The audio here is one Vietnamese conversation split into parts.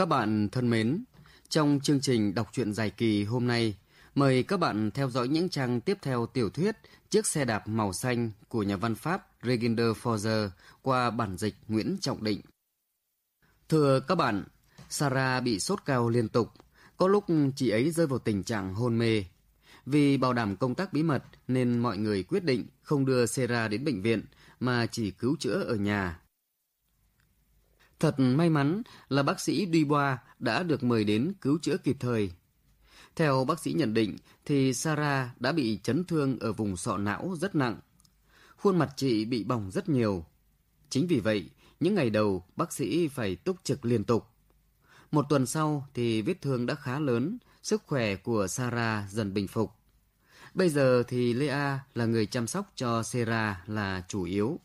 Các bạn thân mến, trong chương trình đọc truyện dài kỳ hôm nay, mời các bạn theo dõi những trang tiếp theo tiểu thuyết Chiếc xe đạp màu xanh của nhà văn Pháp Reginder Forger qua bản dịch Nguyễn Trọng Định. Thưa các bạn, Sarah bị sốt cao liên tục, có lúc chị ấy rơi vào tình trạng hôn mê. Vì bảo đảm công tác bí mật nên mọi người quyết định không đưa Sarah đến bệnh viện mà chỉ cứu chữa ở nhà. Thật may mắn là bác sĩ Dubois đã được mời đến cứu chữa kịp thời. Theo bác sĩ nhận định thì Sarah đã bị chấn thương ở vùng sọ não rất nặng. Khuôn mặt chị bị bỏng rất nhiều. Chính vì vậy, những ngày đầu bác sĩ phải túc trực liên tục. Một tuần sau thì vết thương đã khá lớn, sức khỏe của Sarah dần bình phục. Bây giờ thì Lea là người chăm sóc cho Sarah là chủ yếu.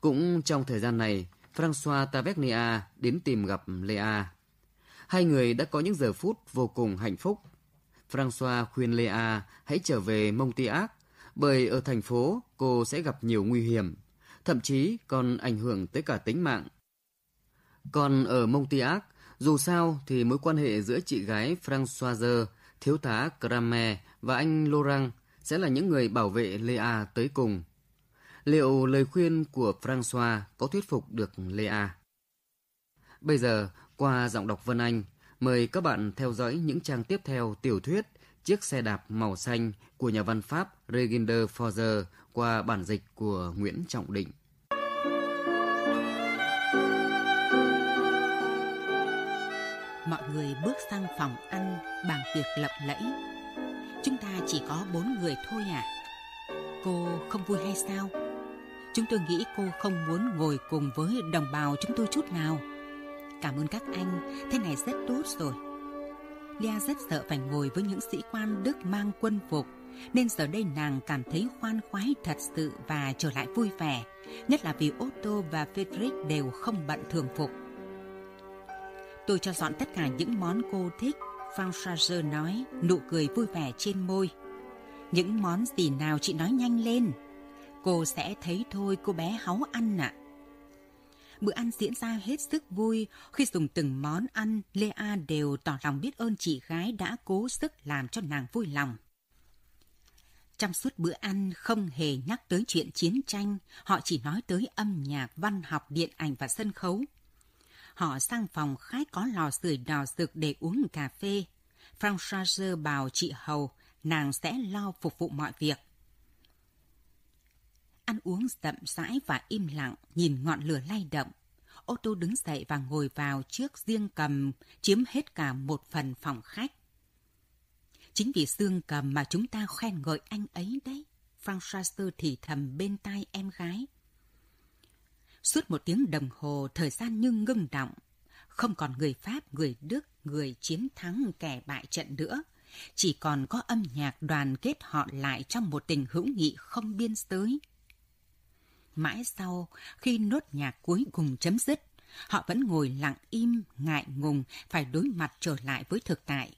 Cũng trong thời gian này, François Tavernia đến tìm gặp Lea. Hai người đã có những giờ phút vô cùng hạnh phúc. François khuyên Lea hãy trở về Montiac, bởi ở thành phố cô sẽ gặp nhiều nguy hiểm, thậm chí còn ảnh hưởng tới cả tính mạng. Còn ở Montiac, dù sao thì mối quan hệ giữa chị gái Françoise, thiếu tá Cramer và anh Laurent sẽ là những người bảo vệ Lea tới cùng. Liệu lời khuyên của François có thuyết phục được Lea? Bây giờ, qua giọng đọc Vân Anh, mời các bạn theo dõi những trang tiếp theo tiểu thuyết Chiếc xe đạp màu xanh của nhà văn Pháp Reginder Forger qua bản dịch của Nguyễn Trọng Định. Mọi người bước sang phòng ăn bàn tiệc lộng lẫy. Chúng ta chỉ có bốn người thôi à? Cô không vui hay sao? Chúng tôi nghĩ cô không muốn ngồi cùng với đồng bào chúng tôi chút nào. Cảm ơn các anh, thế này rất tốt rồi. Lia rất sợ phải ngồi với những sĩ quan Đức mang quân phục, nên giờ đây nàng cảm thấy khoan khoái thật sự và trở lại vui vẻ, nhất là vì Otto và frederick đều không bận thường phục. Tôi cho dọn tất cả những món cô thích, Françoise nói, nụ cười vui vẻ trên môi. Những món gì nào chị nói nhanh lên. Cô sẽ thấy thôi cô bé háu ăn ạ. À. Bữa ăn diễn ra hết sức vui. Khi dùng từng món ăn, Lea đều tỏ lòng biết ơn chị gái đã cố sức làm cho nàng vui lòng. Trong suốt bữa ăn không hề nhắc tới chuyện chiến tranh, họ chỉ nói tới âm nhạc, văn học, điện ảnh và sân khấu. Họ sang phòng khách có lò sưởi đỏ rực để uống cà phê. Françoise bảo chị Hầu, nàng sẽ lo phục vụ mọi việc ăn uống chậm rãi và im lặng, nhìn ngọn lửa lay động. Ô tô đứng dậy và ngồi vào trước riêng cầm, chiếm hết cả một phần phòng khách. Chính vì xương cầm mà chúng ta khen ngợi anh ấy đấy. François thì thầm bên tai em gái. Suốt một tiếng đồng hồ, thời gian như ngưng động. Không còn người Pháp, người Đức, người chiến thắng kẻ bại trận nữa. Chỉ còn có âm nhạc đoàn kết họ lại trong một tình hữu nghị không biên giới. Mãi sau, khi nốt nhạc cuối cùng chấm dứt, họ vẫn ngồi lặng im, ngại ngùng, phải đối mặt trở lại với thực tại.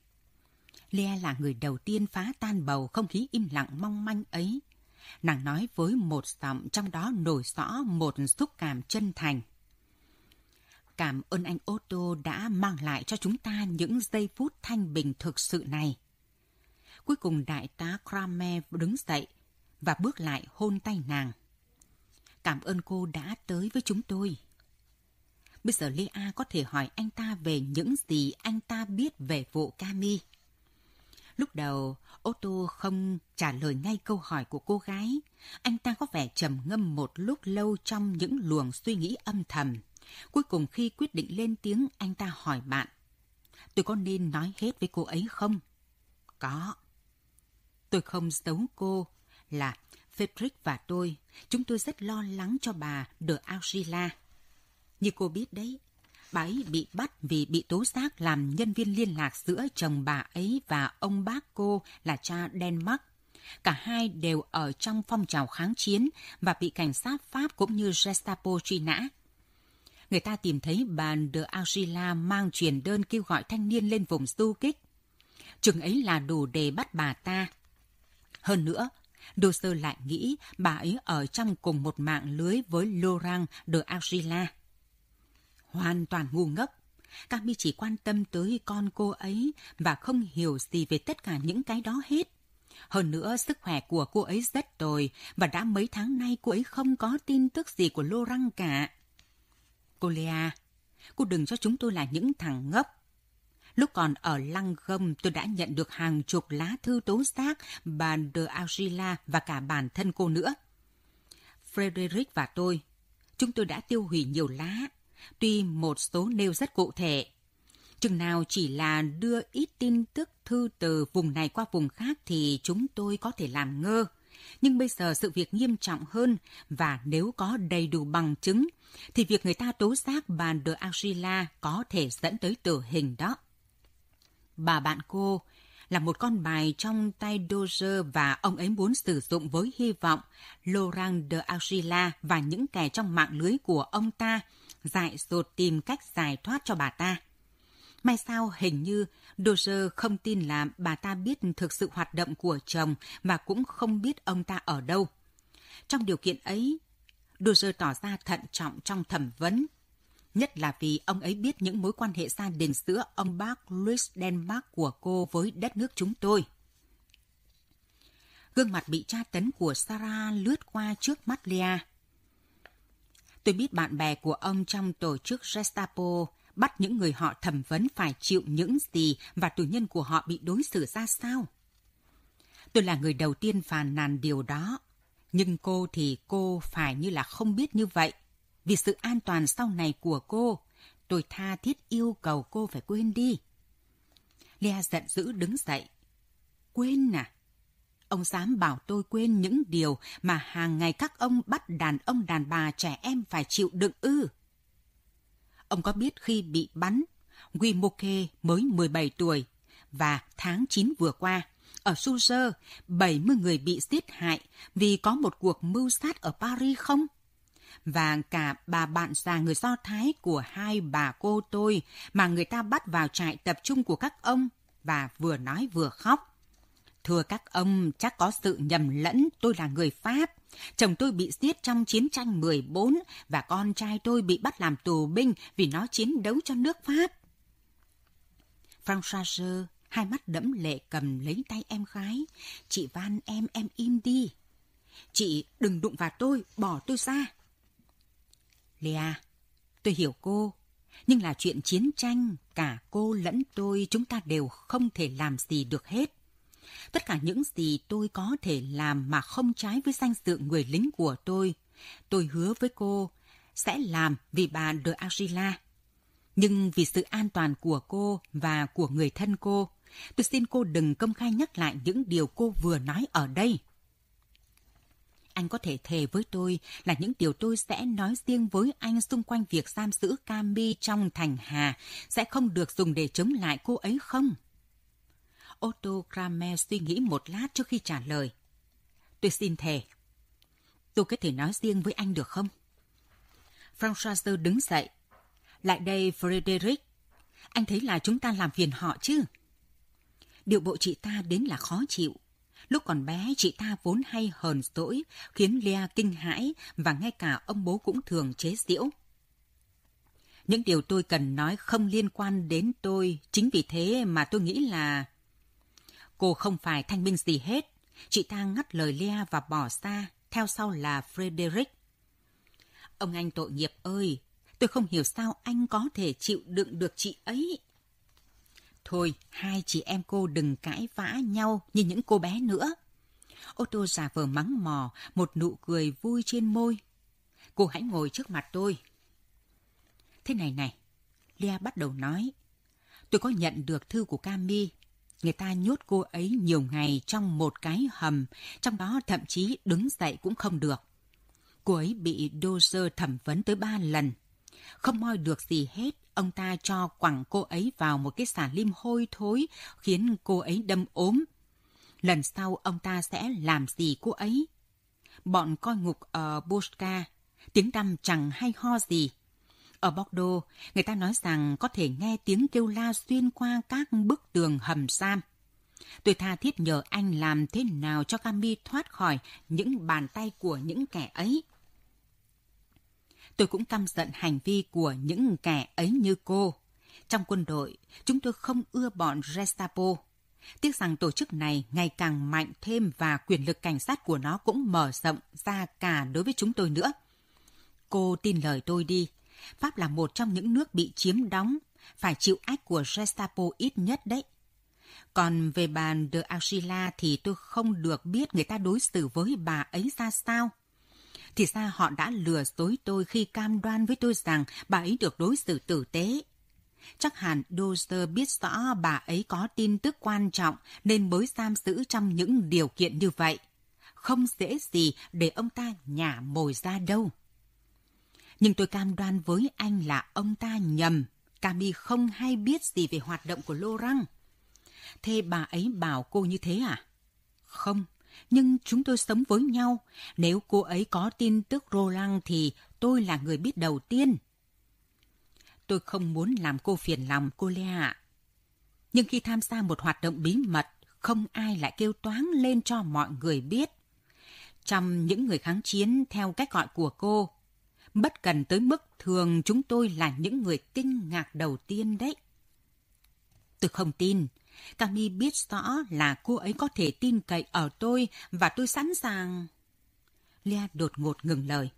Lea là người đầu tiên phá tan bầu không khí im lặng mong manh ấy. Nàng nói với một giọng trong đó nổi rõ một xúc cảm chân thành. Cảm ơn anh Otto đã mang lại cho chúng ta những giây phút thanh bình thực sự này. Cuối cùng đại tá Kramer đứng dậy và bước lại hôn tay nàng. Cảm ơn cô đã tới với chúng tôi. Bây giờ Lea có thể hỏi anh ta về những gì anh ta biết về vụ Cami. Lúc đầu, Otto không trả lời ngay câu hỏi của cô gái. Anh ta có vẻ trầm ngâm một lúc lâu trong những luồng suy nghĩ âm thầm. Cuối cùng khi quyết định lên tiếng, anh ta hỏi bạn. Tôi có nên nói hết với cô ấy không? Có. Tôi không giấu cô là Frederick và tôi, chúng tôi rất lo lắng cho bà de Algila. Như cô biết đấy, bà ấy bị bắt vì bị tố giác làm nhân viên liên lạc giữa chồng bà ấy và ông bác cô là cha Denmark. Cả hai đều ở trong phong trào kháng chiến và bị cảnh sát Pháp cũng như Gestapo truy nã. Người ta tìm thấy bà de Algila mang truyền đơn kêu gọi thanh niên lên vùng du kích. Chừng ấy là đủ để bắt bà ta. Hơn nữa, Đô Sơ lại nghĩ bà ấy ở trong cùng một mạng lưới với Laurent de Argila. Hoàn toàn ngu ngốc. Cami chỉ quan tâm tới con cô ấy và không hiểu gì về tất cả những cái đó hết. Hơn nữa, sức khỏe của cô ấy rất tồi và đã mấy tháng nay cô ấy không có tin tức gì của Laurent cả. Cô Lea, cô đừng cho chúng tôi là những thằng ngốc. Lúc còn ở Lăng Gâm, tôi đã nhận được hàng chục lá thư tố giác bà de Argila và cả bản thân cô nữa. Frederick và tôi, chúng tôi đã tiêu hủy nhiều lá, tuy một số nêu rất cụ thể. Chừng nào chỉ là đưa ít tin tức thư từ vùng này qua vùng khác thì chúng tôi có thể làm ngơ. Nhưng bây giờ sự việc nghiêm trọng hơn và nếu có đầy đủ bằng chứng thì việc người ta tố giác bà de Argila có thể dẫn tới tử hình đó. Bà bạn cô là một con bài trong tay Dozer và ông ấy muốn sử dụng với hy vọng Laurent de Argila và những kẻ trong mạng lưới của ông ta dại dột tìm cách giải thoát cho bà ta. May sao hình như Dozer không tin là bà ta biết thực sự hoạt động của chồng và cũng không biết ông ta ở đâu. Trong điều kiện ấy, Dozer tỏ ra thận trọng trong thẩm vấn nhất là vì ông ấy biết những mối quan hệ gia đình giữa ông bác Louis Denmark của cô với đất nước chúng tôi. Gương mặt bị tra tấn của Sarah lướt qua trước mắt Lea. Tôi biết bạn bè của ông trong tổ chức Gestapo bắt những người họ thẩm vấn phải chịu những gì và tù nhân của họ bị đối xử ra sao. Tôi là người đầu tiên phàn nàn điều đó, nhưng cô thì cô phải như là không biết như vậy vì sự an toàn sau này của cô, tôi tha thiết yêu cầu cô phải quên đi. Lea giận dữ đứng dậy. Quên à? Ông dám bảo tôi quên những điều mà hàng ngày các ông bắt đàn ông đàn bà trẻ em phải chịu đựng ư. Ông có biết khi bị bắn, Wimoke mới 17 tuổi và tháng 9 vừa qua, ở Suzer, 70 người bị giết hại vì có một cuộc mưu sát ở Paris không? Và cả bà bạn già người Do Thái của hai bà cô tôi mà người ta bắt vào trại tập trung của các ông và vừa nói vừa khóc. Thưa các ông, chắc có sự nhầm lẫn, tôi là người Pháp. Chồng tôi bị giết trong chiến tranh 14 và con trai tôi bị bắt làm tù binh vì nó chiến đấu cho nước Pháp. Françoise hai mắt đẫm lệ cầm lấy tay em gái. Chị van em, em im đi. Chị đừng đụng vào tôi, bỏ tôi ra. Lea, tôi hiểu cô, nhưng là chuyện chiến tranh, cả cô lẫn tôi chúng ta đều không thể làm gì được hết. Tất cả những gì tôi có thể làm mà không trái với danh dự người lính của tôi, tôi hứa với cô sẽ làm vì bà de Agila. Nhưng vì sự an toàn của cô và của người thân cô, tôi xin cô đừng công khai nhắc lại những điều cô vừa nói ở đây anh có thể thề với tôi là những điều tôi sẽ nói riêng với anh xung quanh việc giam giữ Cami trong thành Hà sẽ không được dùng để chống lại cô ấy không? Otto Kramer suy nghĩ một lát trước khi trả lời. Tôi xin thề. Tôi có thể nói riêng với anh được không? François đứng dậy. Lại đây, Frederick. Anh thấy là chúng ta làm phiền họ chứ? Điều bộ chị ta đến là khó chịu. Lúc còn bé, chị ta vốn hay hờn dỗi, khiến Lea kinh hãi và ngay cả ông bố cũng thường chế giễu. Những điều tôi cần nói không liên quan đến tôi, chính vì thế mà tôi nghĩ là... Cô không phải thanh minh gì hết. Chị ta ngắt lời Lea và bỏ xa, theo sau là Frederick. Ông anh tội nghiệp ơi, tôi không hiểu sao anh có thể chịu đựng được chị ấy. Thôi, hai chị em cô đừng cãi vã nhau như những cô bé nữa. Ô tô giả vờ mắng mò, một nụ cười vui trên môi. Cô hãy ngồi trước mặt tôi. Thế này này, Lea bắt đầu nói. Tôi có nhận được thư của Cami. Người ta nhốt cô ấy nhiều ngày trong một cái hầm, trong đó thậm chí đứng dậy cũng không được. Cô ấy bị Dozer thẩm vấn tới ba lần. Không moi được gì hết, ông ta cho quẳng cô ấy vào một cái xà lim hôi thối, khiến cô ấy đâm ốm. Lần sau ông ta sẽ làm gì cô ấy? Bọn coi ngục ở Boska, tiếng tăm chẳng hay ho gì. Ở Bordeaux, người ta nói rằng có thể nghe tiếng kêu la xuyên qua các bức tường hầm giam. Tôi tha thiết nhờ anh làm thế nào cho Cami thoát khỏi những bàn tay của những kẻ ấy. Tôi cũng căm giận hành vi của những kẻ ấy như cô. Trong quân đội, chúng tôi không ưa bọn Gestapo. Tiếc rằng tổ chức này ngày càng mạnh thêm và quyền lực cảnh sát của nó cũng mở rộng ra cả đối với chúng tôi nữa. Cô tin lời tôi đi. Pháp là một trong những nước bị chiếm đóng, phải chịu ách của Gestapo ít nhất đấy. Còn về bà de Argila thì tôi không được biết người ta đối xử với bà ấy ra sao. Thì ra họ đã lừa dối tôi khi cam đoan với tôi rằng bà ấy được đối xử tử tế. Chắc hẳn Dozer biết rõ bà ấy có tin tức quan trọng nên mới giam giữ trong những điều kiện như vậy. Không dễ gì để ông ta nhả mồi ra đâu. Nhưng tôi cam đoan với anh là ông ta nhầm. Cami không hay biết gì về hoạt động của lô răng Thế bà ấy bảo cô như thế à? Không, nhưng chúng tôi sống với nhau. Nếu cô ấy có tin tức Roland thì tôi là người biết đầu tiên. Tôi không muốn làm cô phiền lòng, cô Lea ạ. Nhưng khi tham gia một hoạt động bí mật, không ai lại kêu toáng lên cho mọi người biết. Trong những người kháng chiến theo cách gọi của cô, bất cần tới mức thường chúng tôi là những người kinh ngạc đầu tiên đấy. Tôi không tin, Cami biết rõ là cô ấy có thể tin cậy ở tôi và tôi sẵn sàng. Lea đột ngột ngừng lời.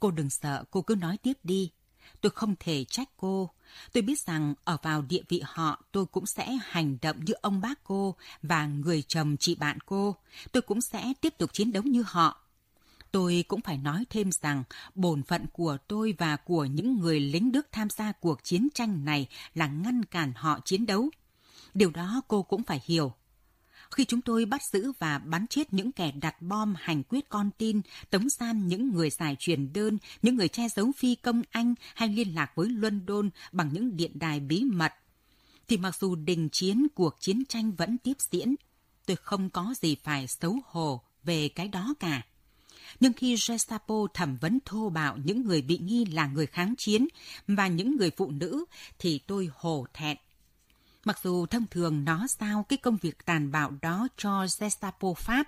Cô đừng sợ, cô cứ nói tiếp đi. Tôi không thể trách cô. Tôi biết rằng ở vào địa vị họ tôi cũng sẽ hành động như ông bác cô và người chồng chị bạn cô. Tôi cũng sẽ tiếp tục chiến đấu như họ. Tôi cũng phải nói thêm rằng bổn phận của tôi và của những người lính Đức tham gia cuộc chiến tranh này là ngăn cản họ chiến đấu. Điều đó cô cũng phải hiểu. Khi chúng tôi bắt giữ và bắn chết những kẻ đặt bom hành quyết con tin, tống giam những người xài truyền đơn, những người che giấu phi công Anh hay liên lạc với London bằng những điện đài bí mật, thì mặc dù đình chiến cuộc chiến tranh vẫn tiếp diễn, tôi không có gì phải xấu hổ về cái đó cả. Nhưng khi Gestapo thẩm vấn thô bạo những người bị nghi là người kháng chiến và những người phụ nữ, thì tôi hổ thẹn Mặc dù thông thường nó giao cái công việc tàn bạo đó cho Gestapo Pháp.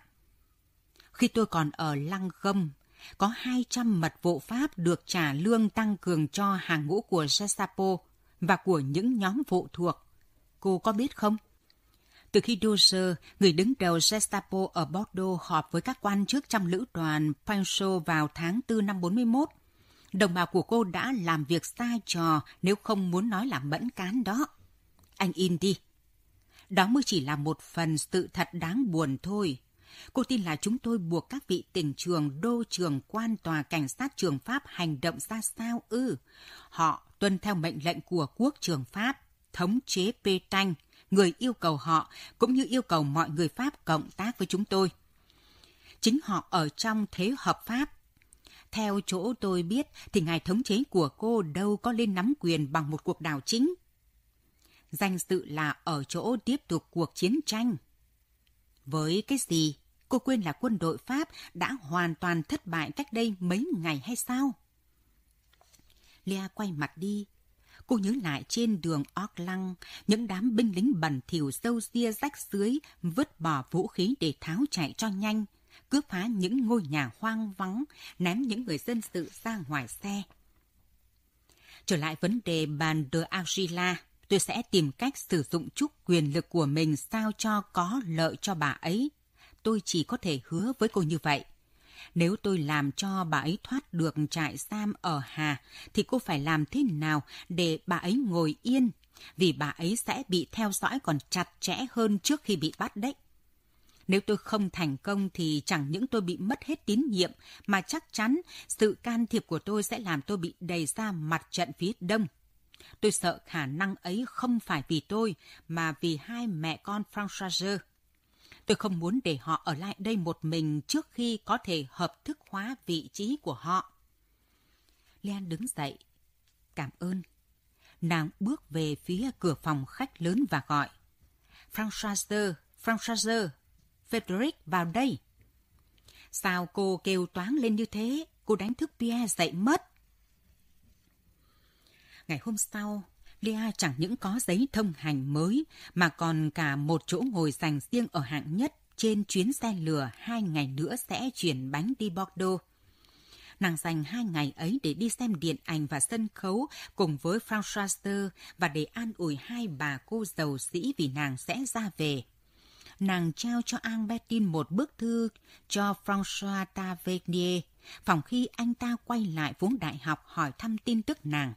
Khi tôi còn ở Lăng Gâm, có 200 mật vụ Pháp được trả lương tăng cường cho hàng ngũ của Gestapo và của những nhóm vụ thuộc. Cô có biết không? Từ khi Dozer, người đứng đầu Gestapo ở Bordeaux họp với các quan chức trong lữ đoàn Pancho vào tháng 4 năm 41, đồng bào của cô đã làm việc sai trò nếu không muốn nói là mẫn cán đó anh in đi. Đó mới chỉ là một phần sự thật đáng buồn thôi. Cô tin là chúng tôi buộc các vị tỉnh trường, đô trường, quan tòa cảnh sát trường Pháp hành động ra sao ư? Họ tuân theo mệnh lệnh của quốc trường Pháp, thống chế Pétain, người yêu cầu họ cũng như yêu cầu mọi người Pháp cộng tác với chúng tôi. Chính họ ở trong thế hợp pháp. Theo chỗ tôi biết thì ngài thống chế của cô đâu có lên nắm quyền bằng một cuộc đảo chính danh dự là ở chỗ tiếp tục cuộc chiến tranh. Với cái gì, cô quên là quân đội Pháp đã hoàn toàn thất bại cách đây mấy ngày hay sao? Lea quay mặt đi. Cô nhớ lại trên đường Auckland, những đám binh lính bẩn thỉu sâu ria rách dưới vứt bỏ vũ khí để tháo chạy cho nhanh, cướp phá những ngôi nhà hoang vắng, ném những người dân sự ra ngoài xe. Trở lại vấn đề bàn de Argila, tôi sẽ tìm cách sử dụng chút quyền lực của mình sao cho có lợi cho bà ấy. Tôi chỉ có thể hứa với cô như vậy. Nếu tôi làm cho bà ấy thoát được trại giam ở Hà, thì cô phải làm thế nào để bà ấy ngồi yên? Vì bà ấy sẽ bị theo dõi còn chặt chẽ hơn trước khi bị bắt đấy. Nếu tôi không thành công thì chẳng những tôi bị mất hết tín nhiệm, mà chắc chắn sự can thiệp của tôi sẽ làm tôi bị đầy ra mặt trận phía đông. Tôi sợ khả năng ấy không phải vì tôi, mà vì hai mẹ con Françoise. Tôi không muốn để họ ở lại đây một mình trước khi có thể hợp thức hóa vị trí của họ. Len đứng dậy. Cảm ơn. Nàng bước về phía cửa phòng khách lớn và gọi. Françoise, Françoise, Frederick vào đây. Sao cô kêu toán lên như thế? Cô đánh thức Pierre dậy mất. Ngày hôm sau, Lia chẳng những có giấy thông hành mới mà còn cả một chỗ ngồi dành riêng ở hạng nhất trên chuyến xe lửa hai ngày nữa sẽ chuyển bánh đi Bordeaux. Nàng dành hai ngày ấy để đi xem điện ảnh và sân khấu cùng với François và để an ủi hai bà cô giàu sĩ vì nàng sẽ ra về. Nàng trao cho Albertine một bức thư cho François Tavernier, phòng khi anh ta quay lại vốn đại học hỏi thăm tin tức nàng.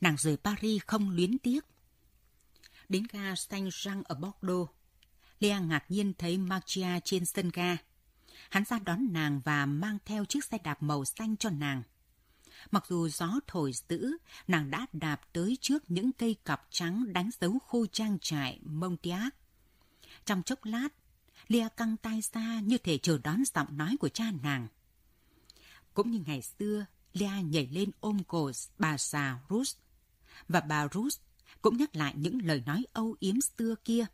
Nàng rời Paris không luyến tiếc. Đến ga Saint-Jean ở Bordeaux, Lea ngạc nhiên thấy Marcia trên sân ga. Hắn ra đón nàng và mang theo chiếc xe đạp màu xanh cho nàng. Mặc dù gió thổi dữ, nàng đã đạp tới trước những cây cọc trắng đánh dấu khu trang trại Montiac. Trong chốc lát, Lia căng tay ra như thể chờ đón giọng nói của cha nàng. Cũng như ngày xưa, Lia nhảy lên ôm cổ bà già Ruth. Và bà Ruth cũng nhắc lại những lời nói âu yếm xưa kia.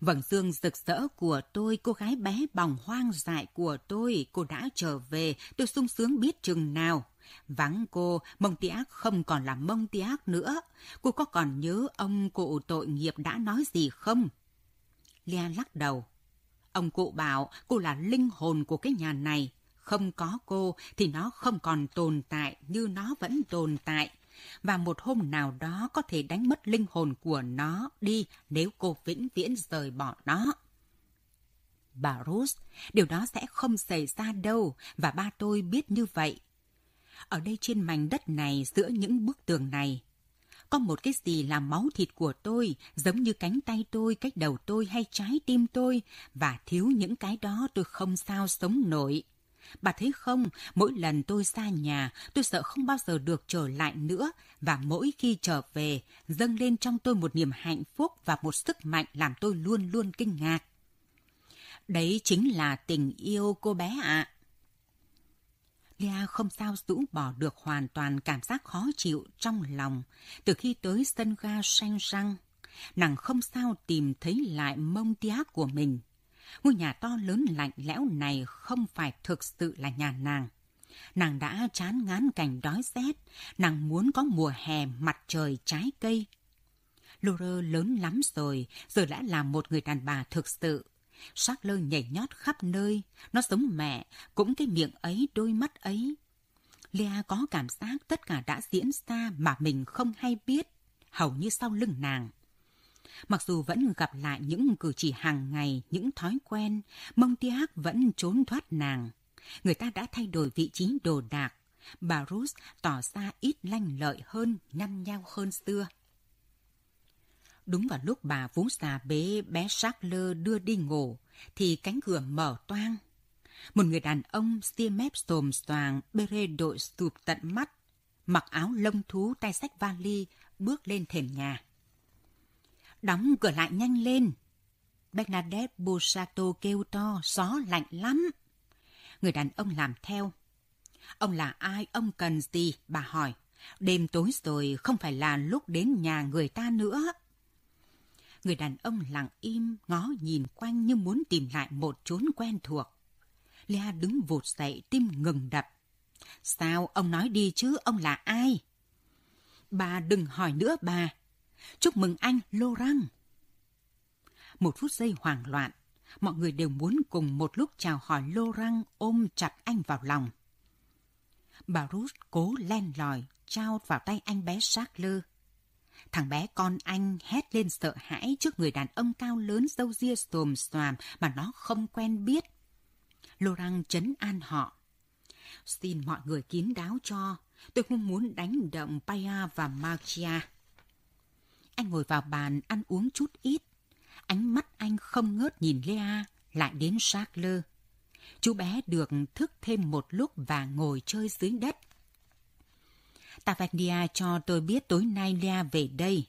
Vầng dương rực rỡ của tôi, cô gái bé bỏng hoang dại của tôi, cô đã trở về, tôi sung sướng biết chừng nào. Vắng cô, mông tiác không còn là mông tiác nữa. Cô có còn nhớ ông cụ tội nghiệp đã nói gì không? Lia lắc đầu. Ông cụ bảo cô là linh hồn của cái nhà này. Không có cô thì nó không còn tồn tại như nó vẫn tồn tại và một hôm nào đó có thể đánh mất linh hồn của nó đi nếu cô vĩnh viễn rời bỏ nó. Bà Rose, điều đó sẽ không xảy ra đâu và ba tôi biết như vậy. Ở đây trên mảnh đất này giữa những bức tường này, có một cái gì là máu thịt của tôi, giống như cánh tay tôi, cách đầu tôi hay trái tim tôi, và thiếu những cái đó tôi không sao sống nổi. Bà thấy không, mỗi lần tôi xa nhà, tôi sợ không bao giờ được trở lại nữa, và mỗi khi trở về, dâng lên trong tôi một niềm hạnh phúc và một sức mạnh làm tôi luôn luôn kinh ngạc. Đấy chính là tình yêu cô bé ạ. À. Lia không sao rũ bỏ được hoàn toàn cảm giác khó chịu trong lòng từ khi tới sân ga xanh răng. Nàng không sao tìm thấy lại mông tía của mình. Ngôi nhà to lớn lạnh lẽo này không phải thực sự là nhà nàng. Nàng đã chán ngán cảnh đói rét, nàng muốn có mùa hè mặt trời trái cây. Laura lớn lắm rồi, giờ đã là một người đàn bà thực sự. Sắc lơ nhảy nhót khắp nơi, nó giống mẹ, cũng cái miệng ấy, đôi mắt ấy. Lea có cảm giác tất cả đã diễn ra mà mình không hay biết, hầu như sau lưng nàng. Mặc dù vẫn gặp lại những cử chỉ hàng ngày, những thói quen, mông tiác vẫn trốn thoát nàng. Người ta đã thay đổi vị trí đồ đạc. Bà Ruth tỏ ra ít lanh lợi hơn, nhăn nhau hơn xưa. Đúng vào lúc bà vú già bế bé Charles đưa đi ngủ, thì cánh cửa mở toang. Một người đàn ông tia mép xồm xoàng, bê rê đội sụp tận mắt, mặc áo lông thú tay sách vali, bước lên thềm nhà. Đóng cửa lại nhanh lên. Bernadette Busato kêu to, gió lạnh lắm. Người đàn ông làm theo. Ông là ai, ông cần gì, bà hỏi. Đêm tối rồi, không phải là lúc đến nhà người ta nữa. Người đàn ông lặng im, ngó nhìn quanh như muốn tìm lại một chốn quen thuộc. Lea đứng vụt dậy, tim ngừng đập. Sao, ông nói đi chứ, ông là ai? Bà đừng hỏi nữa bà, Chúc mừng anh, Laurent. Một phút giây hoảng loạn, mọi người đều muốn cùng một lúc chào hỏi Laurent ôm chặt anh vào lòng. Bà Ruth cố len lỏi, trao vào tay anh bé Charles. Thằng bé con anh hét lên sợ hãi trước người đàn ông cao lớn dâu ria xồm xoàm mà nó không quen biết. Laurent chấn an họ. Xin mọi người kín đáo cho, tôi không muốn đánh động Paya và Marcia. Anh ngồi vào bàn ăn uống chút ít. Ánh mắt anh không ngớt nhìn Lea, lại đến Charles. Chú bé được thức thêm một lúc và ngồi chơi dưới đất. Tavernia cho tôi biết tối nay Lea về đây.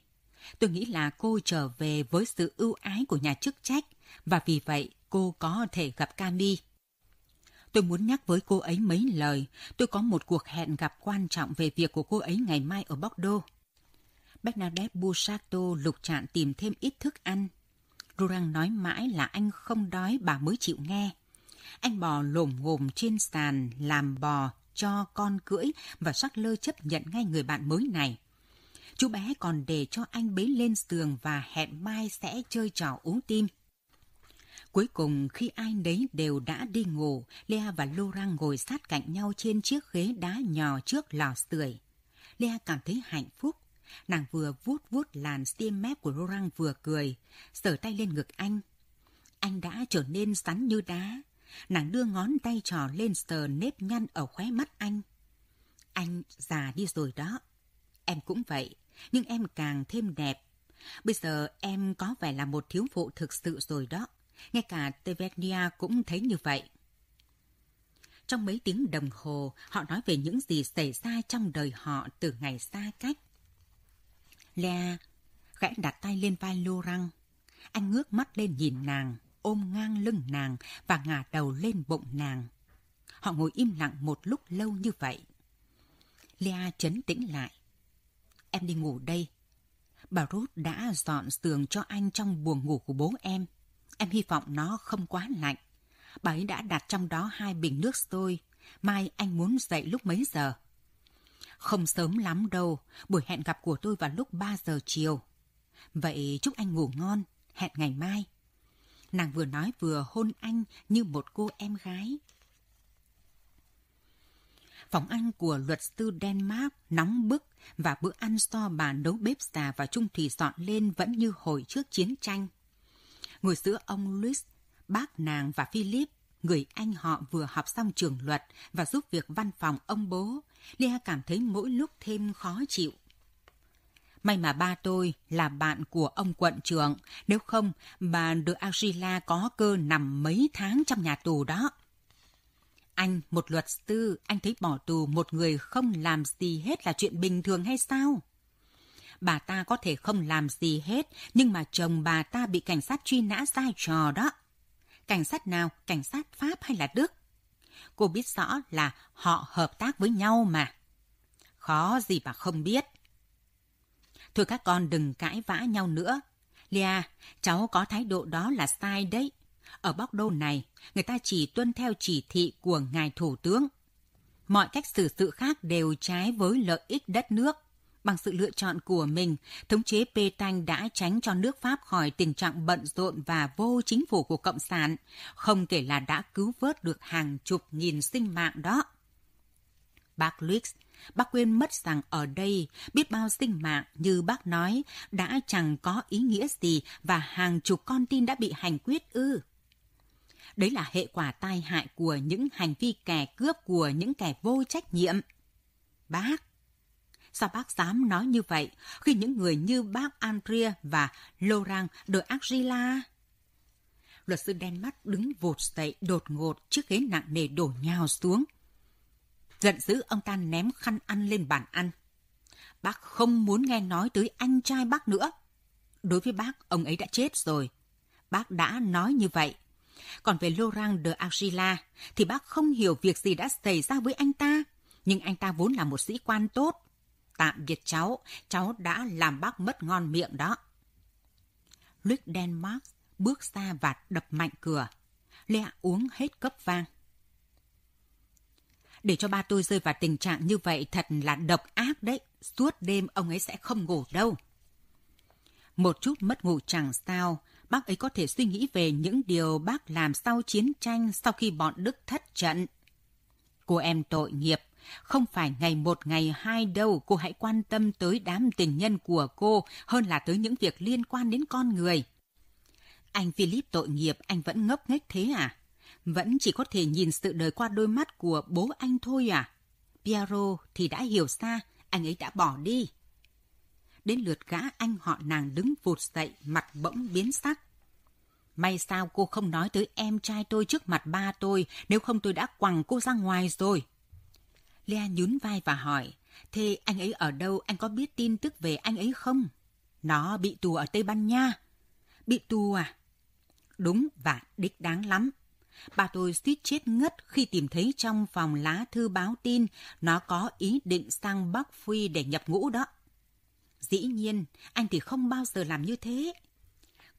Tôi nghĩ là cô trở về với sự ưu ái của nhà chức trách và vì vậy cô có thể gặp Cami. Tôi muốn nhắc với cô ấy mấy lời. Tôi có một cuộc hẹn gặp quan trọng về việc của cô ấy ngày mai ở Bordeaux. Bernadette Busato lục trạng tìm thêm ít thức ăn. Rurang nói mãi là anh không đói bà mới chịu nghe. Anh bò lồm ngồm trên sàn làm bò cho con cưỡi và sắc lơ chấp nhận ngay người bạn mới này. Chú bé còn để cho anh bế lên giường và hẹn mai sẽ chơi trò uống tim. Cuối cùng khi ai nấy đều đã đi ngủ, Lea và Laurent ngồi sát cạnh nhau trên chiếc ghế đá nhỏ trước lò sưởi. Lea cảm thấy hạnh phúc. Nàng vừa vuốt vuốt làn xiêm mép của Rorang vừa cười, sờ tay lên ngực anh. Anh đã trở nên sắn như đá. Nàng đưa ngón tay trò lên sờ nếp nhăn ở khóe mắt anh. Anh già đi rồi đó. Em cũng vậy, nhưng em càng thêm đẹp. Bây giờ em có vẻ là một thiếu phụ thực sự rồi đó. Ngay cả Tevenia cũng thấy như vậy. Trong mấy tiếng đồng hồ, họ nói về những gì xảy ra trong đời họ từ ngày xa cách. Lea gãy đặt tay lên vai Laurent. Anh ngước mắt lên nhìn nàng, ôm ngang lưng nàng và ngả đầu lên bụng nàng. Họ ngồi im lặng một lúc lâu như vậy. Lea chấn tĩnh lại. Em đi ngủ đây. Bà Ruth đã dọn giường cho anh trong buồng ngủ của bố em. Em hy vọng nó không quá lạnh. Bà ấy đã đặt trong đó hai bình nước sôi. Mai anh muốn dậy lúc mấy giờ? Không sớm lắm đâu. Buổi hẹn gặp của tôi vào lúc 3 giờ chiều. Vậy chúc anh ngủ ngon. Hẹn ngày mai. Nàng vừa nói vừa hôn anh như một cô em gái. Phòng ăn của luật sư Denmark nóng bức và bữa ăn so bà nấu bếp già và trung thủy dọn lên vẫn như hồi trước chiến tranh. Ngồi giữa ông Louis, bác nàng và Philip, người anh họ vừa học xong trường luật và giúp việc văn phòng ông bố, Lea cảm thấy mỗi lúc thêm khó chịu. May mà ba tôi là bạn của ông quận trưởng, nếu không bà de Agila có cơ nằm mấy tháng trong nhà tù đó. Anh, một luật sư, anh thấy bỏ tù một người không làm gì hết là chuyện bình thường hay sao? Bà ta có thể không làm gì hết, nhưng mà chồng bà ta bị cảnh sát truy nã sai trò đó. Cảnh sát nào, cảnh sát Pháp hay là Đức? Cô biết rõ là họ hợp tác với nhau mà. Khó gì mà không biết. Thôi các con đừng cãi vã nhau nữa. Lia, cháu có thái độ đó là sai đấy. Ở Bắc Đô này, người ta chỉ tuân theo chỉ thị của ngài thủ tướng. Mọi cách xử sự khác đều trái với lợi ích đất nước. Bằng sự lựa chọn của mình, thống chế Pétain đã tránh cho nước Pháp khỏi tình trạng bận rộn và vô chính phủ của Cộng sản, không kể là đã cứu vớt được hàng chục nghìn sinh mạng đó. Bác Lux, bác quên mất rằng ở đây biết bao sinh mạng như bác nói đã chẳng có ý nghĩa gì và hàng chục con tin đã bị hành quyết ư. Đấy là hệ quả tai hại của những hành vi kẻ cướp của những kẻ vô trách nhiệm. Bác, sao bác dám nói như vậy khi những người như bác Andrea và Laurent de Argila? Luật sư đen mắt đứng vụt dậy đột ngột chiếc ghế nặng nề đổ nhào xuống. Giận dữ ông ta ném khăn ăn lên bàn ăn. Bác không muốn nghe nói tới anh trai bác nữa. Đối với bác, ông ấy đã chết rồi. Bác đã nói như vậy còn về Laurent de Argila thì bác không hiểu việc gì đã xảy ra với anh ta. Nhưng anh ta vốn là một sĩ quan tốt. Tạm biệt cháu, cháu đã làm bác mất ngon miệng đó. Luke Denmark bước ra và đập mạnh cửa. Lea uống hết cấp vang. Để cho ba tôi rơi vào tình trạng như vậy thật là độc ác đấy. Suốt đêm ông ấy sẽ không ngủ đâu. Một chút mất ngủ chẳng sao, bác ấy có thể suy nghĩ về những điều bác làm sau chiến tranh sau khi bọn Đức thất trận. Cô em tội nghiệp, không phải ngày một ngày hai đâu cô hãy quan tâm tới đám tình nhân của cô hơn là tới những việc liên quan đến con người. Anh Philip tội nghiệp anh vẫn ngốc nghếch thế à? Vẫn chỉ có thể nhìn sự đời qua đôi mắt của bố anh thôi à? Piero thì đã hiểu xa, anh ấy đã bỏ đi. Đến lượt gã anh họ nàng đứng vụt dậy, mặt bỗng biến sắc. May sao cô không nói tới em trai tôi trước mặt ba tôi, nếu không tôi đã quẳng cô ra ngoài rồi. Lea nhún vai và hỏi, thế anh ấy ở đâu, anh có biết tin tức về anh ấy không? Nó bị tù ở Tây Ban Nha. Bị tù à? Đúng và đích đáng lắm. Bà tôi suýt chết ngất khi tìm thấy trong phòng lá thư báo tin nó có ý định sang Bắc Phi để nhập ngũ đó. Dĩ nhiên, anh thì không bao giờ làm như thế.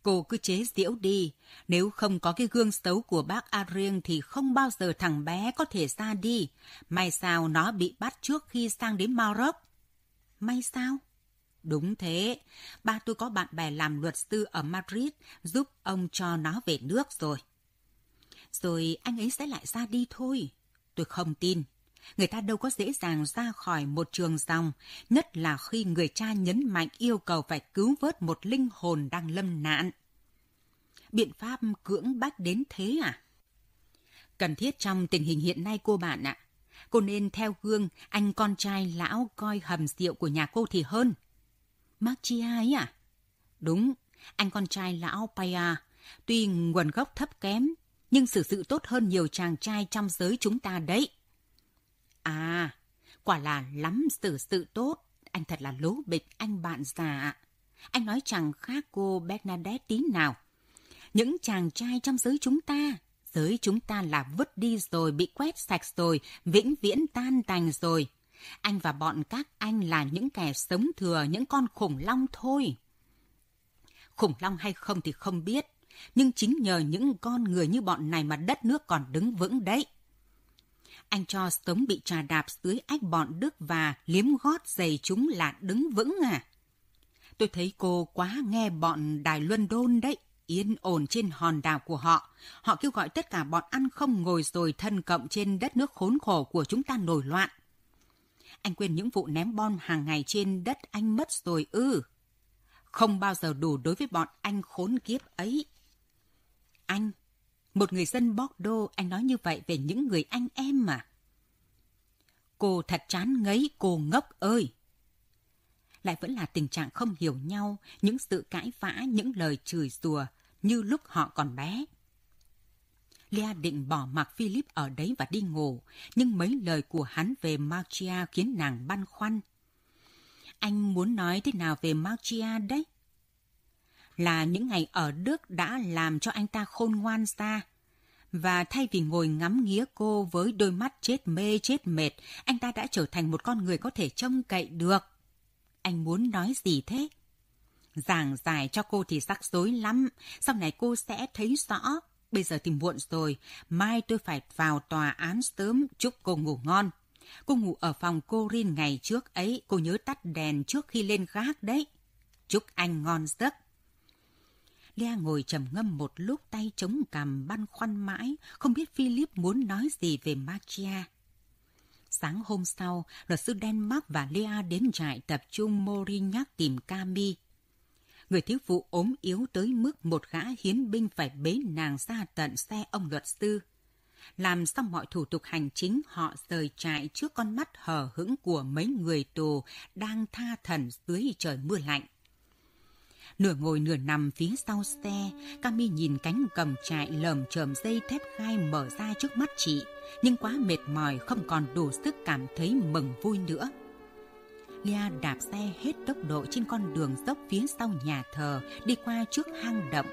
Cô cứ chế giễu đi, nếu không có cái gương xấu của bác Ariêng thì không bao giờ thằng bé có thể ra đi. May sao nó bị bắt trước khi sang đến Maroc? May sao? Đúng thế, ba tôi có bạn bè làm luật sư ở Madrid giúp ông cho nó về nước rồi. Rồi anh ấy sẽ lại ra đi thôi. Tôi không tin. Người ta đâu có dễ dàng ra khỏi một trường dòng, nhất là khi người cha nhấn mạnh yêu cầu phải cứu vớt một linh hồn đang lâm nạn. Biện pháp cưỡng bách đến thế à? Cần thiết trong tình hình hiện nay cô bạn ạ. Cô nên theo gương anh con trai lão coi hầm rượu của nhà cô thì hơn. marcia ấy à? Đúng, anh con trai lão Paya, tuy nguồn gốc thấp kém, nhưng xử sự tốt hơn nhiều chàng trai trong giới chúng ta đấy. À, quả là lắm xử sự tốt, anh thật là lố bịch anh bạn già. Anh nói chẳng khác cô Bernadette tí nào. Những chàng trai trong giới chúng ta, giới chúng ta là vứt đi rồi, bị quét sạch rồi, vĩnh viễn tan tành rồi. Anh và bọn các anh là những kẻ sống thừa những con khủng long thôi. Khủng long hay không thì không biết, nhưng chính nhờ những con người như bọn này mà đất nước còn đứng vững đấy. Anh cho sống bị trà đạp dưới ách bọn Đức và liếm gót giày chúng là đứng vững à. Tôi thấy cô quá nghe bọn Đài Luân Đôn đấy, yên ổn trên hòn đảo của họ. Họ kêu gọi tất cả bọn ăn không ngồi rồi thân cộng trên đất nước khốn khổ của chúng ta nổi loạn. Anh quên những vụ ném bom hàng ngày trên đất anh mất rồi ư. Không bao giờ đủ đối với bọn anh khốn kiếp ấy. Anh, một người dân Bordeaux, anh nói như vậy về những người anh em mà. Cô thật chán ngấy, cô ngốc ơi! Lại vẫn là tình trạng không hiểu nhau, những sự cãi vã, những lời chửi rủa như lúc họ còn bé. Lea định bỏ mặc Philip ở đấy và đi ngủ, nhưng mấy lời của hắn về Marcia khiến nàng băn khoăn. Anh muốn nói thế nào về Marcia đấy? Là những ngày ở Đức đã làm cho anh ta khôn ngoan ra. Và thay vì ngồi ngắm nghía cô với đôi mắt chết mê chết mệt, anh ta đã trở thành một con người có thể trông cậy được. Anh muốn nói gì thế? Giảng giải cho cô thì rắc rối lắm, sau này cô sẽ thấy rõ Bây giờ thì muộn rồi, mai tôi phải vào tòa án sớm, chúc cô ngủ ngon. Cô ngủ ở phòng cô Rin ngày trước ấy, cô nhớ tắt đèn trước khi lên gác đấy. Chúc anh ngon giấc. Lea ngồi trầm ngâm một lúc tay chống cằm băn khoăn mãi, không biết Philip muốn nói gì về Machia. Sáng hôm sau, luật sư Denmark và Lea đến trại tập trung Morignac tìm Cami người thiếu phụ ốm yếu tới mức một gã hiến binh phải bế nàng ra tận xe ông luật sư. Làm xong mọi thủ tục hành chính, họ rời trại trước con mắt hờ hững của mấy người tù đang tha thần dưới trời mưa lạnh. Nửa ngồi nửa nằm phía sau xe, Cami nhìn cánh cầm trại lởm chởm dây thép gai mở ra trước mắt chị, nhưng quá mệt mỏi không còn đủ sức cảm thấy mừng vui nữa. Lia đạp xe hết tốc độ trên con đường dốc phía sau nhà thờ đi qua trước hang động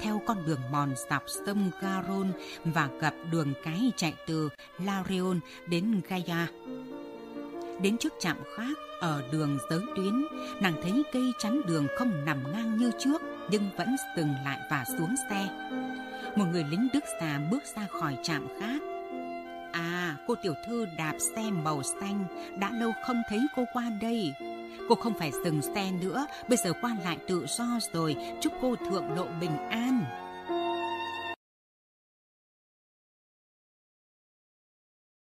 theo con đường mòn dọc sông Garon và gặp đường cái chạy từ La đến Gaia. Đến trước trạm khác ở đường giới tuyến, nàng thấy cây chắn đường không nằm ngang như trước nhưng vẫn dừng lại và xuống xe. Một người lính Đức già bước ra khỏi trạm khác À, cô tiểu thư đạp xe màu xanh, đã lâu không thấy cô qua đây. Cô không phải dừng xe nữa, bây giờ qua lại tự do rồi, chúc cô thượng lộ bình an.